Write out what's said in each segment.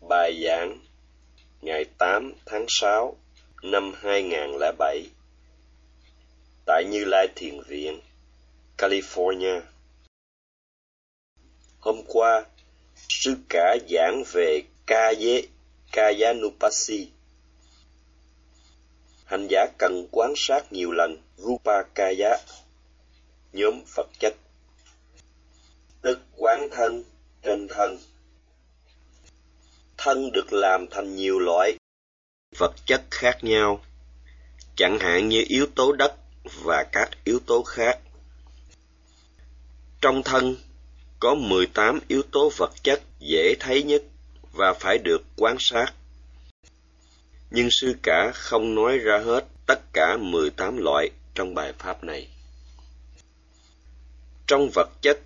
Bài giảng ngày 8 tháng 6 năm 2007 tại Như Lai Thiền Viện, California. Hôm qua, sư cả giảng về Kaya Kayanupasi. Hành giả cần quan sát nhiều lần Rupa Kaya, nhóm Phật chất, tức quán thân trên thân thân được làm thành nhiều loại vật chất khác nhau, chẳng hạn như yếu tố đất và các yếu tố khác. Trong thân có 18 yếu tố vật chất dễ thấy nhất và phải được quan sát. Nhưng sư cả không nói ra hết tất cả 18 loại trong bài pháp này. Trong vật chất,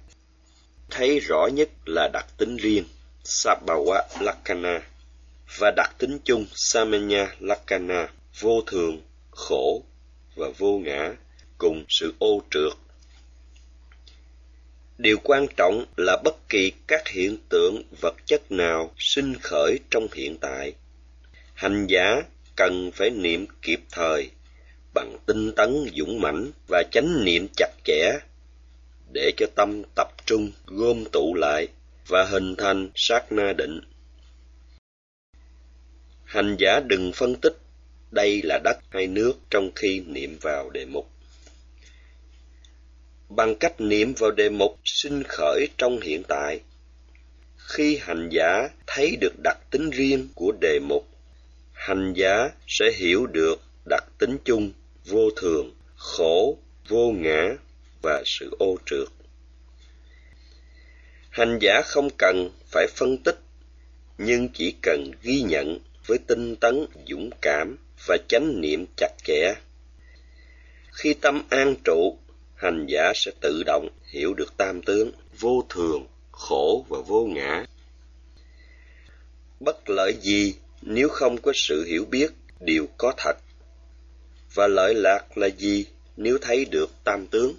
thấy rõ nhất là đặc tính riêng. Sabawa Lakana và đặc tính chung Samanya Lakana vô thường, khổ và vô ngã cùng sự ô trượt. Điều quan trọng là bất kỳ các hiện tượng vật chất nào sinh khởi trong hiện tại. Hành giả cần phải niệm kịp thời bằng tinh tấn dũng mãnh và chánh niệm chặt chẽ để cho tâm tập trung gom tụ lại và hình thành sát na định. Hành giả đừng phân tích đây là đất hay nước trong khi niệm vào đề mục. Bằng cách niệm vào đề mục sinh khởi trong hiện tại, khi hành giả thấy được đặc tính riêng của đề mục, hành giả sẽ hiểu được đặc tính chung vô thường, khổ, vô ngã và sự ô trượt hành giả không cần phải phân tích, nhưng chỉ cần ghi nhận với tinh tấn, dũng cảm và chánh niệm chặt chẽ. Khi tâm an trụ, hành giả sẽ tự động hiểu được tam tướng, vô thường, khổ và vô ngã. Bất lợi gì nếu không có sự hiểu biết điều có thật? Và lợi lạc là gì nếu thấy được tam tướng?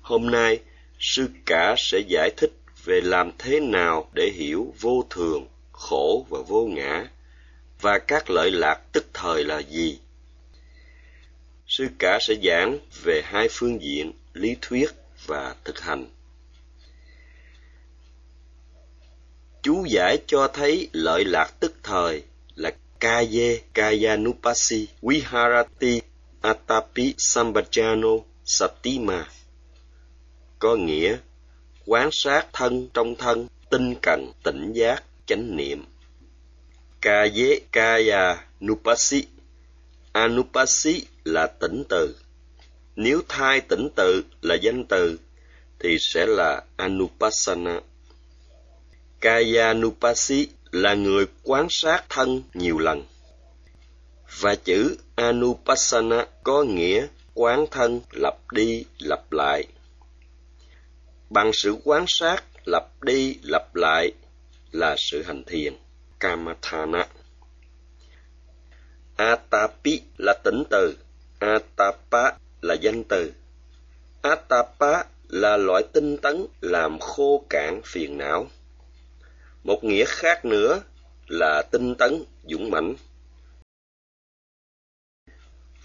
Hôm nay sư cả sẽ giải thích về làm thế nào để hiểu vô thường, khổ và vô ngã, và các lợi lạc tức thời là gì. Sư cả sẽ giảng về hai phương diện, lý thuyết và thực hành. Chú giải cho thấy lợi lạc tức thời là kaye kayanupasi viharati atapi sambajano satima có nghĩa, quán sát thân trong thân, tinh cần, tỉnh giác, chánh niệm. Ca dế kaya nupasi. Anupasi là tỉnh từ. Nếu thai tỉnh từ là danh từ, thì sẽ là anupassana kaya nupasi là người quán sát thân nhiều lần. Và chữ anupassana có nghĩa quán thân lặp đi lặp lại bằng sự quan sát, lặp đi lặp lại là sự hành thiền. Kamathana atapi là tính từ, atapa là danh từ. Atapa là loại tinh tấn làm khô cạn phiền não. Một nghĩa khác nữa là tinh tấn dũng mãnh.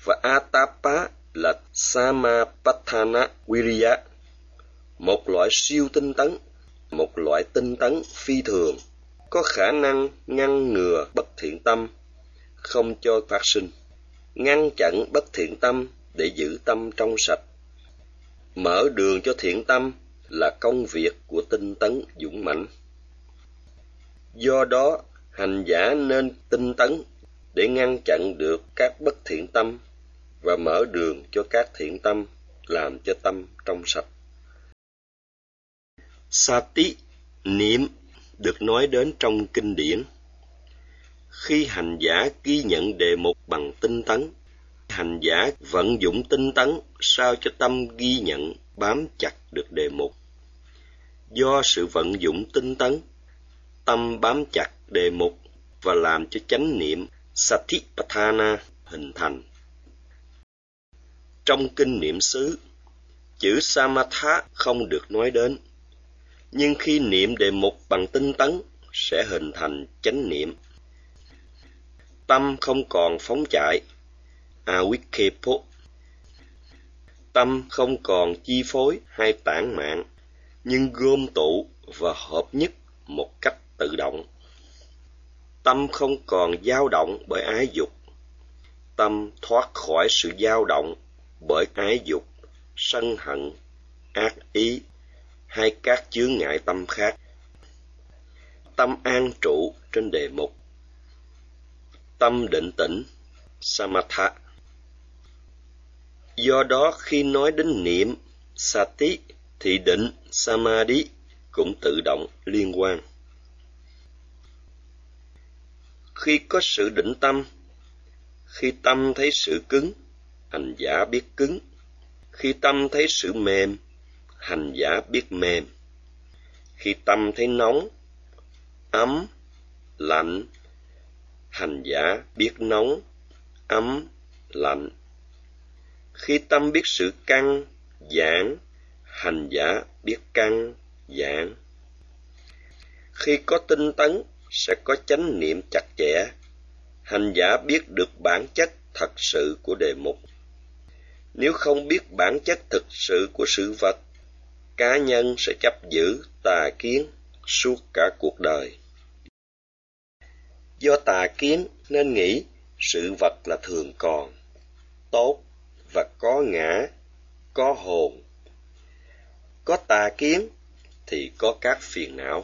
Và atapa là samapatthana wiriya một loại siêu tinh tấn, một loại tinh tấn phi thường, có khả năng ngăn ngừa bất thiện tâm, không cho phát sinh, ngăn chặn bất thiện tâm để giữ tâm trong sạch. Mở đường cho thiện tâm là công việc của tinh tấn dũng mãnh. Do đó, hành giả nên tinh tấn để ngăn chặn được các bất thiện tâm và mở đường cho các thiện tâm, làm cho tâm trong sạch. Sati, niệm, được nói đến trong kinh điển. Khi hành giả ghi nhận đề mục bằng tinh tấn, hành giả vận dụng tinh tấn sao cho tâm ghi nhận bám chặt được đề mục. Do sự vận dụng tinh tấn, tâm bám chặt đề mục và làm cho chánh niệm Satipatthana hình thành. Trong kinh niệm xứ, chữ Samatha không được nói đến nhưng khi niệm đề mục bằng tinh tấn sẽ hình thành chánh niệm. Tâm không còn phóng chạy, awikepo. Tâm không còn chi phối hay tản mạn, nhưng gom tụ và hợp nhất một cách tự động. Tâm không còn dao động bởi ái dục. Tâm thoát khỏi sự dao động bởi ái dục, sân hận, ác ý hay các chướng ngại tâm khác. Tâm an trụ trên đề mục. Tâm định tĩnh, samatha. Do đó khi nói đến niệm, sati thì định, samadhi cũng tự động liên quan. Khi có sự định tâm, khi tâm thấy sự cứng, hành giả biết cứng. Khi tâm thấy sự mềm, hành giả biết mềm. Khi tâm thấy nóng, ấm, lạnh, hành giả biết nóng, ấm, lạnh. Khi tâm biết sự căng, giãn, hành giả biết căng, giãn. Khi có tinh tấn, sẽ có chánh niệm chặt chẽ. Hành giả biết được bản chất thật sự của đề mục. Nếu không biết bản chất thực sự của sự vật, cá nhân sẽ chấp giữ tà kiến suốt cả cuộc đời. Do tà kiến nên nghĩ sự vật là thường còn, tốt và có ngã, có hồn. Có tà kiến thì có các phiền não.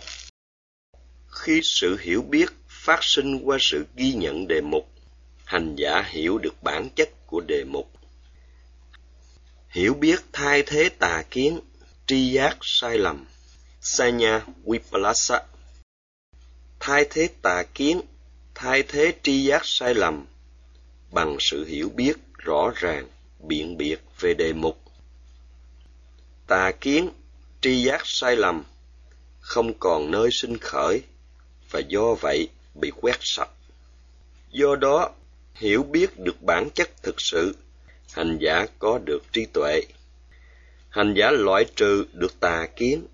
Khi sự hiểu biết phát sinh qua sự ghi nhận đề mục, hành giả hiểu được bản chất của đề mục. Hiểu biết thay thế tà kiến, tri giác sai lầm, sanya vipalasa. Thay thế tà kiến, thay thế tri giác sai lầm bằng sự hiểu biết rõ ràng, biện biệt về đề mục. Tà kiến, tri giác sai lầm không còn nơi sinh khởi và do vậy bị quét sạch. Do đó, hiểu biết được bản chất thực sự, hành giả có được trí tuệ. Hành giả loại trừ được tà kiến.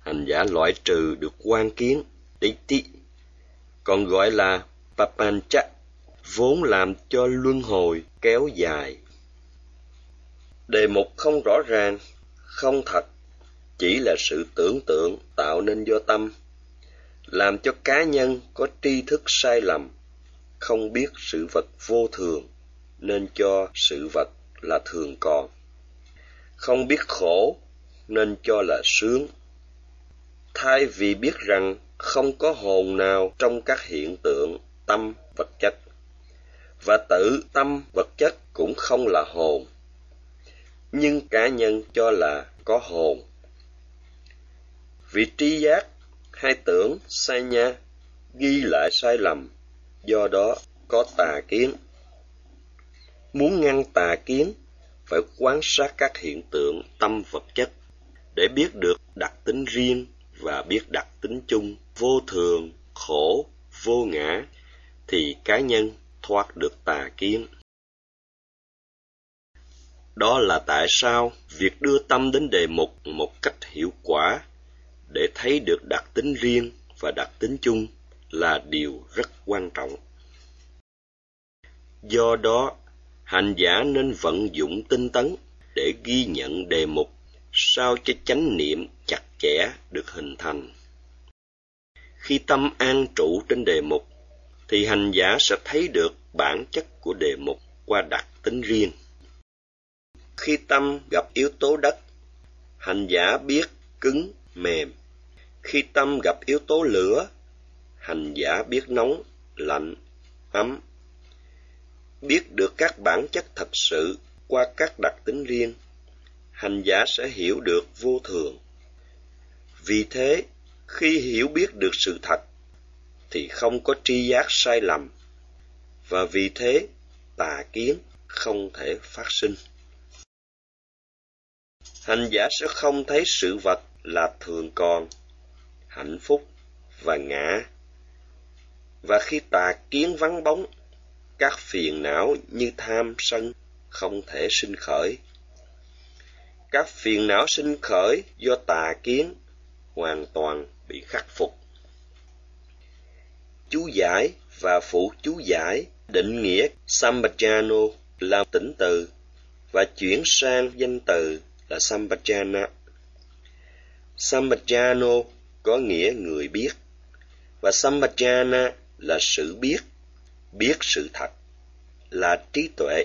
Hành giả loại trừ được quan kiến, tí còn gọi là papancha, vốn làm cho luân hồi kéo dài. Đề mục không rõ ràng, không thật, chỉ là sự tưởng tượng tạo nên do tâm làm cho cá nhân có tri thức sai lầm không biết sự vật vô thường nên cho sự vật là thường còn không biết khổ, nên cho là sướng. Thay vì biết rằng không có hồn nào trong các hiện tượng tâm, vật chất. Và tự tâm, vật chất cũng không là hồn, nhưng cá nhân cho là có hồn. Vì tri giác hay tưởng sai nha ghi lại sai lầm, do đó có tà kiến. Muốn ngăn tà kiến phải quan sát các hiện tượng tâm vật chất để biết được đặc tính riêng và biết đặc tính chung. Vô thường, khổ, vô ngã thì cá nhân thoát được tà kiến. Đó là tại sao việc đưa tâm đến đề mục một cách hiệu quả để thấy được đặc tính riêng và đặc tính chung là điều rất quan trọng. Do đó hành giả nên vận dụng tinh tấn để ghi nhận đề mục sao cho chánh niệm chặt chẽ được hình thành. Khi tâm an trụ trên đề mục thì hành giả sẽ thấy được bản chất của đề mục qua đặc tính riêng. Khi tâm gặp yếu tố đất hành giả biết cứng mềm. Khi tâm gặp yếu tố lửa, hành giả biết nóng, lạnh, ấm. Biết được các bản chất thật sự qua các đặc tính riêng, hành giả sẽ hiểu được vô thường. Vì thế, khi hiểu biết được sự thật, thì không có tri giác sai lầm, và vì thế tà kiến không thể phát sinh. Hành giả sẽ không thấy sự vật là thường còn hạnh phúc và ngã và khi tà kiến vắng bóng các phiền não như tham sân không thể sinh khởi. Các phiền não sinh khởi do tà kiến hoàn toàn bị khắc phục. Chú giải và phụ chú giải định nghĩa Sambajano là tỉnh từ và chuyển sang danh từ là Sambajana. Sambajano có nghĩa người biết và Sambajana là sự biết, biết sự thật, là trí tuệ.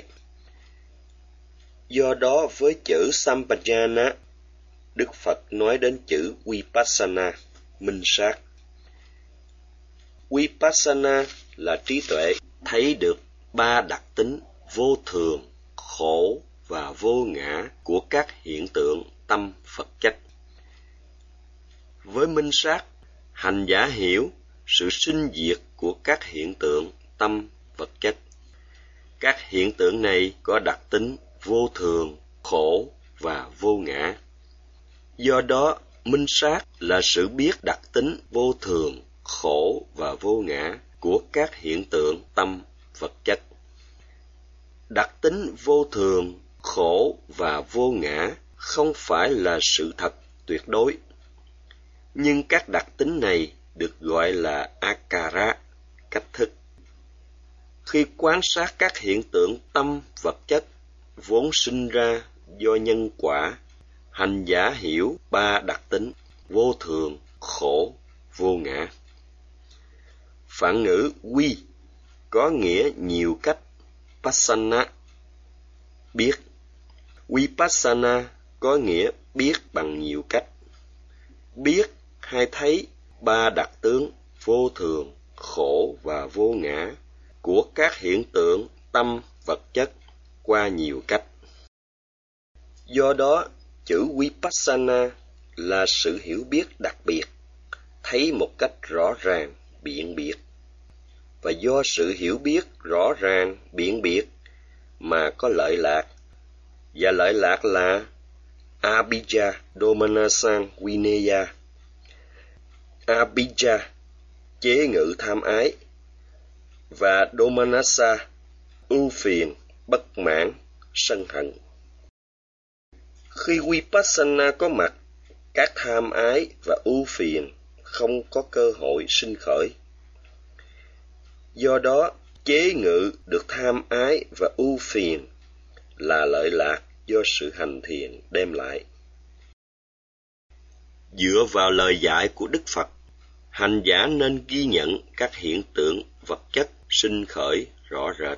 Do đó với chữ sampajana Đức Phật nói đến chữ Vipassana, minh sát. Vipassana là trí tuệ thấy được ba đặc tính vô thường, khổ và vô ngã của các hiện tượng tâm Phật chất. Với minh sát, hành giả hiểu sự sinh diệt của các hiện tượng tâm vật chất. Các hiện tượng này có đặc tính vô thường, khổ và vô ngã. Do đó, minh sát là sự biết đặc tính vô thường, khổ và vô ngã của các hiện tượng tâm vật chất. Đặc tính vô thường, khổ và vô ngã không phải là sự thật tuyệt đối. Nhưng các đặc tính này được gọi là akara, cách thức. Khi quan sát các hiện tượng tâm vật chất vốn sinh ra do nhân quả, hành giả hiểu ba đặc tính vô thường, khổ, vô ngã. Phản ngữ quy có nghĩa nhiều cách passana biết. Vipassana có nghĩa biết bằng nhiều cách. Biết hay thấy ba đặc tướng vô thường khổ và vô ngã của các hiện tượng tâm, vật chất qua nhiều cách. Do đó, chữ vipassana là sự hiểu biết đặc biệt, thấy một cách rõ ràng, biện biệt. Và do sự hiểu biết rõ ràng, biện biệt mà có lợi lạc. Và lợi lạc là abhija domanasan vineya abhija, chế ngự tham ái và domanasa ưu phiền, bất mãn, sân hận. Khi vipassana có mặt, các tham ái và ưu phiền không có cơ hội sinh khởi. Do đó, chế ngự được tham ái và ưu phiền là lợi lạc do sự hành thiền đem lại. Dựa vào lời dạy của đức phật hành giả nên ghi nhận các hiện tượng vật chất sinh khởi rõ rệt.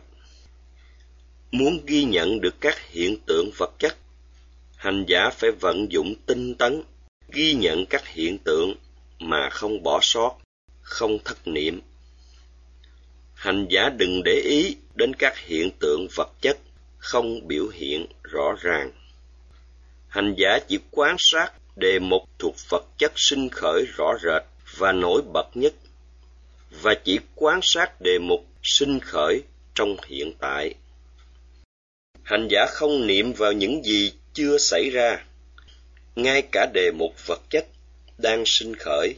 Muốn ghi nhận được các hiện tượng vật chất, hành giả phải vận dụng tinh tấn, ghi nhận các hiện tượng mà không bỏ sót, không thất niệm. Hành giả đừng để ý đến các hiện tượng vật chất không biểu hiện rõ ràng. Hành giả chỉ quan sát đề mục thuộc vật chất sinh khởi rõ rệt và nổi bật nhất, và chỉ quan sát đề mục sinh khởi trong hiện tại. Hành giả không niệm vào những gì chưa xảy ra. Ngay cả đề mục vật chất đang sinh khởi,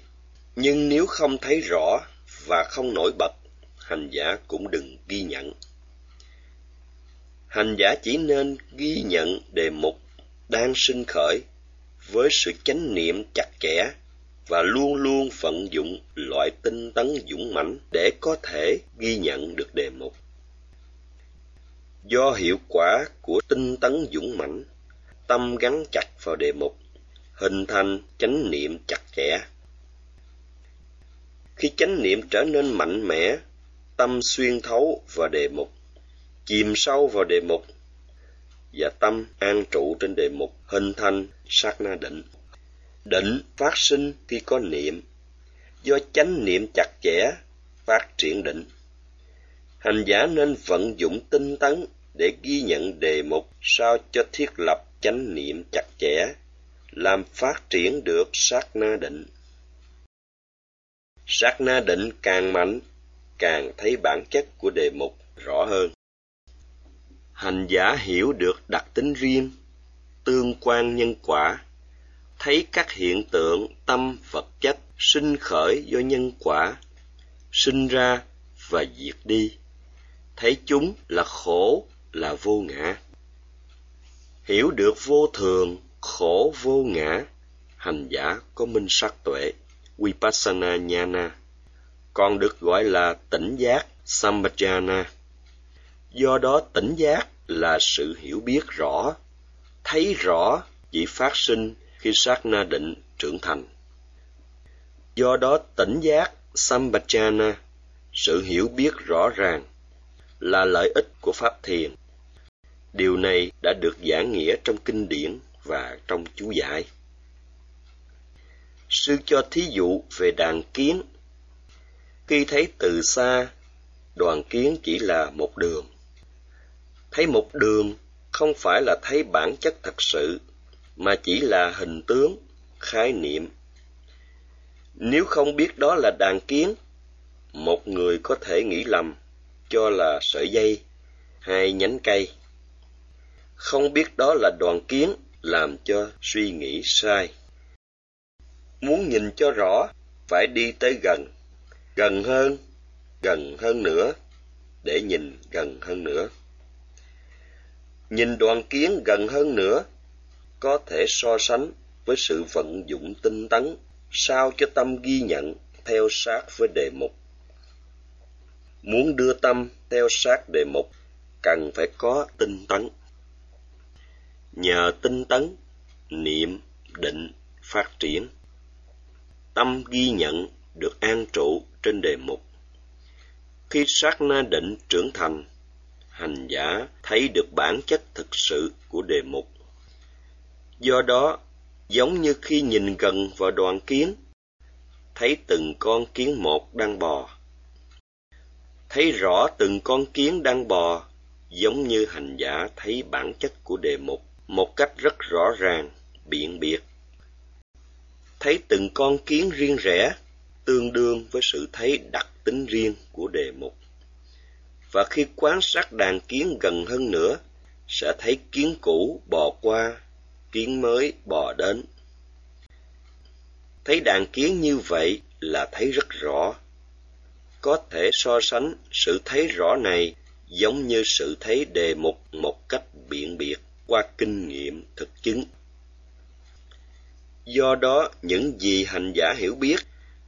nhưng nếu không thấy rõ và không nổi bật, hành giả cũng đừng ghi nhận. Hành giả chỉ nên ghi nhận đề mục đang sinh khởi với sự chánh niệm chặt chẽ và luôn luôn vận dụng loại tinh tấn dũng mãnh để có thể ghi nhận được đề mục. Do hiệu quả của tinh tấn dũng mãnh, tâm gắn chặt vào đề mục, hình thành chánh niệm chặt chẽ. Khi chánh niệm trở nên mạnh mẽ, tâm xuyên thấu vào đề mục, chìm sâu vào đề mục, và tâm an trụ trên đề mục, hình thành sát na định định phát sinh khi có niệm. Do chánh niệm chặt chẽ, phát triển định. Hành giả nên vận dụng tinh tấn để ghi nhận đề mục sao cho thiết lập chánh niệm chặt chẽ, làm phát triển được sát na định. Sát na định càng mạnh, càng thấy bản chất của đề mục rõ hơn. Hành giả hiểu được đặc tính riêng, tương quan nhân quả thấy các hiện tượng tâm vật chất sinh khởi do nhân quả sinh ra và diệt đi thấy chúng là khổ là vô ngã hiểu được vô thường khổ vô ngã hành giả có minh sắc tuệ vipassana nhana còn được gọi là tỉnh giác Sambhajana. Do đó tỉnh giác là sự hiểu biết rõ, thấy rõ chỉ phát sinh khi sát na định trưởng thành. Do đó tỉnh giác Sambhajana, sự hiểu biết rõ ràng, là lợi ích của Pháp Thiền. Điều này đã được giảng nghĩa trong kinh điển và trong chú giải. Sư cho thí dụ về đàn kiến. Khi thấy từ xa, đoàn kiến chỉ là một đường. Thấy một đường không phải là thấy bản chất thật sự, mà chỉ là hình tướng, khái niệm. Nếu không biết đó là đàn kiến, một người có thể nghĩ lầm cho là sợi dây hay nhánh cây. Không biết đó là đoàn kiến làm cho suy nghĩ sai. Muốn nhìn cho rõ, phải đi tới gần, gần hơn, gần hơn nữa, để nhìn gần hơn nữa. Nhìn đoàn kiến gần hơn nữa, có thể so sánh với sự vận dụng tinh tấn sao cho tâm ghi nhận theo sát với đề mục. Muốn đưa tâm theo sát đề mục, cần phải có tinh tấn. Nhờ tinh tấn, niệm, định, phát triển. Tâm ghi nhận được an trụ trên đề mục. Khi sát na định trưởng thành, hành giả thấy được bản chất thực sự của đề mục. Do đó, giống như khi nhìn gần vào đoàn kiến, thấy từng con kiến một đang bò. Thấy rõ từng con kiến đang bò, giống như hành giả thấy bản chất của đề mục một cách rất rõ ràng, biện biệt. Thấy từng con kiến riêng rẽ, tương đương với sự thấy đặc tính riêng của đề mục. Và khi quan sát đàn kiến gần hơn nữa, sẽ thấy kiến cũ bò qua, kiến mới bò đến. Thấy đàn kiến như vậy là thấy rất rõ. Có thể so sánh sự thấy rõ này giống như sự thấy đề mục một cách biện biệt qua kinh nghiệm thực chứng. Do đó, những gì hành giả hiểu biết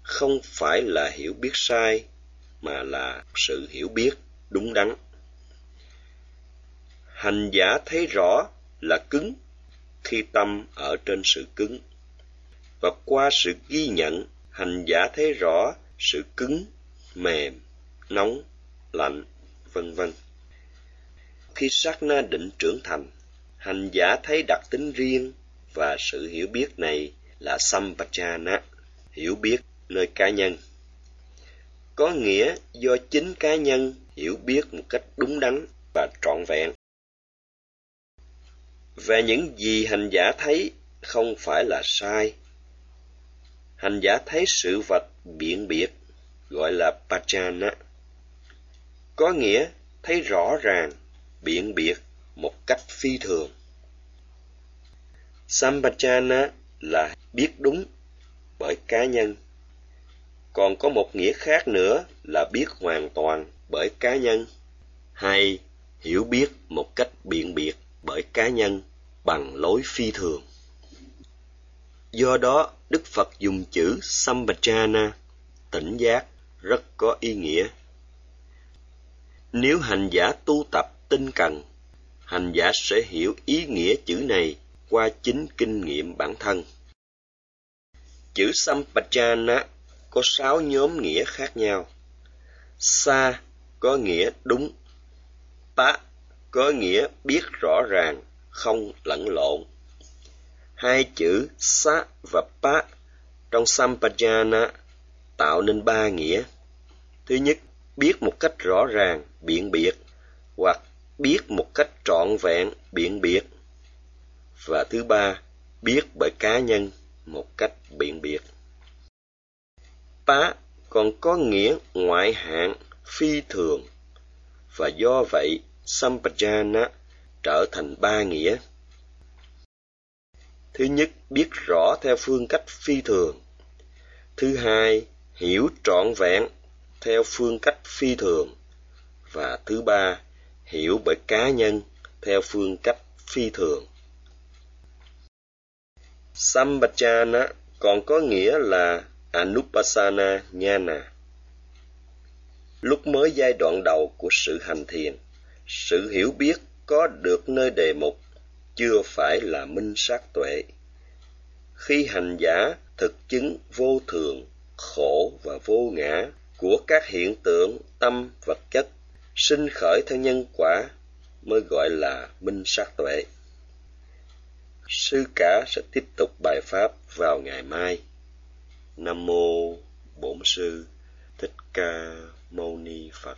không phải là hiểu biết sai, mà là sự hiểu biết đúng đắn. Hành giả thấy rõ là cứng khi tâm ở trên sự cứng. Và qua sự ghi nhận, hành giả thấy rõ sự cứng, mềm, nóng, lạnh, vân vân. Khi sát na định trưởng thành, hành giả thấy đặc tính riêng và sự hiểu biết này là sampajana, hiểu biết nơi cá nhân. Có nghĩa do chính cá nhân hiểu biết một cách đúng đắn và trọn vẹn. Và những gì hành giả thấy không phải là sai. Hành giả thấy sự vật biện biệt gọi là pachana. Có nghĩa thấy rõ ràng, biện biệt một cách phi thường. Sampachana là biết đúng bởi cá nhân. Còn có một nghĩa khác nữa là biết hoàn toàn bởi cá nhân hay hiểu biết một cách biện biệt bởi cá nhân bằng lối phi thường. Do đó, Đức Phật dùng chữ sambhajana tỉnh giác, rất có ý nghĩa. Nếu hành giả tu tập tinh cần, hành giả sẽ hiểu ý nghĩa chữ này qua chính kinh nghiệm bản thân. Chữ Sampajana có sáu nhóm nghĩa khác nhau. Sa có nghĩa đúng. Pa có nghĩa biết rõ ràng, không lẫn lộn. Hai chữ sa và pa trong Sampajana tạo nên ba nghĩa. Thứ nhất, biết một cách rõ ràng, biện biệt, hoặc biết một cách trọn vẹn, biện biệt. Và thứ ba, biết bởi cá nhân một cách biện biệt. Pá còn có nghĩa ngoại hạng, phi thường, và do vậy Sampajana trở thành ba nghĩa. Thứ nhất, biết rõ theo phương cách phi thường. Thứ hai, hiểu trọn vẹn theo phương cách phi thường. Và thứ ba, hiểu bởi cá nhân theo phương cách phi thường. Sambachana còn có nghĩa là Anupasana Jnana. lúc mới giai đoạn đầu của sự hành thiền sự hiểu biết có được nơi đề mục, chưa phải là minh sát tuệ. Khi hành giả thực chứng vô thường, khổ và vô ngã của các hiện tượng tâm vật chất, sinh khởi theo nhân quả mới gọi là minh sát tuệ. Sư cả sẽ tiếp tục bài pháp vào ngày mai. Nam mô bổn sư thích ca mâu ni phật.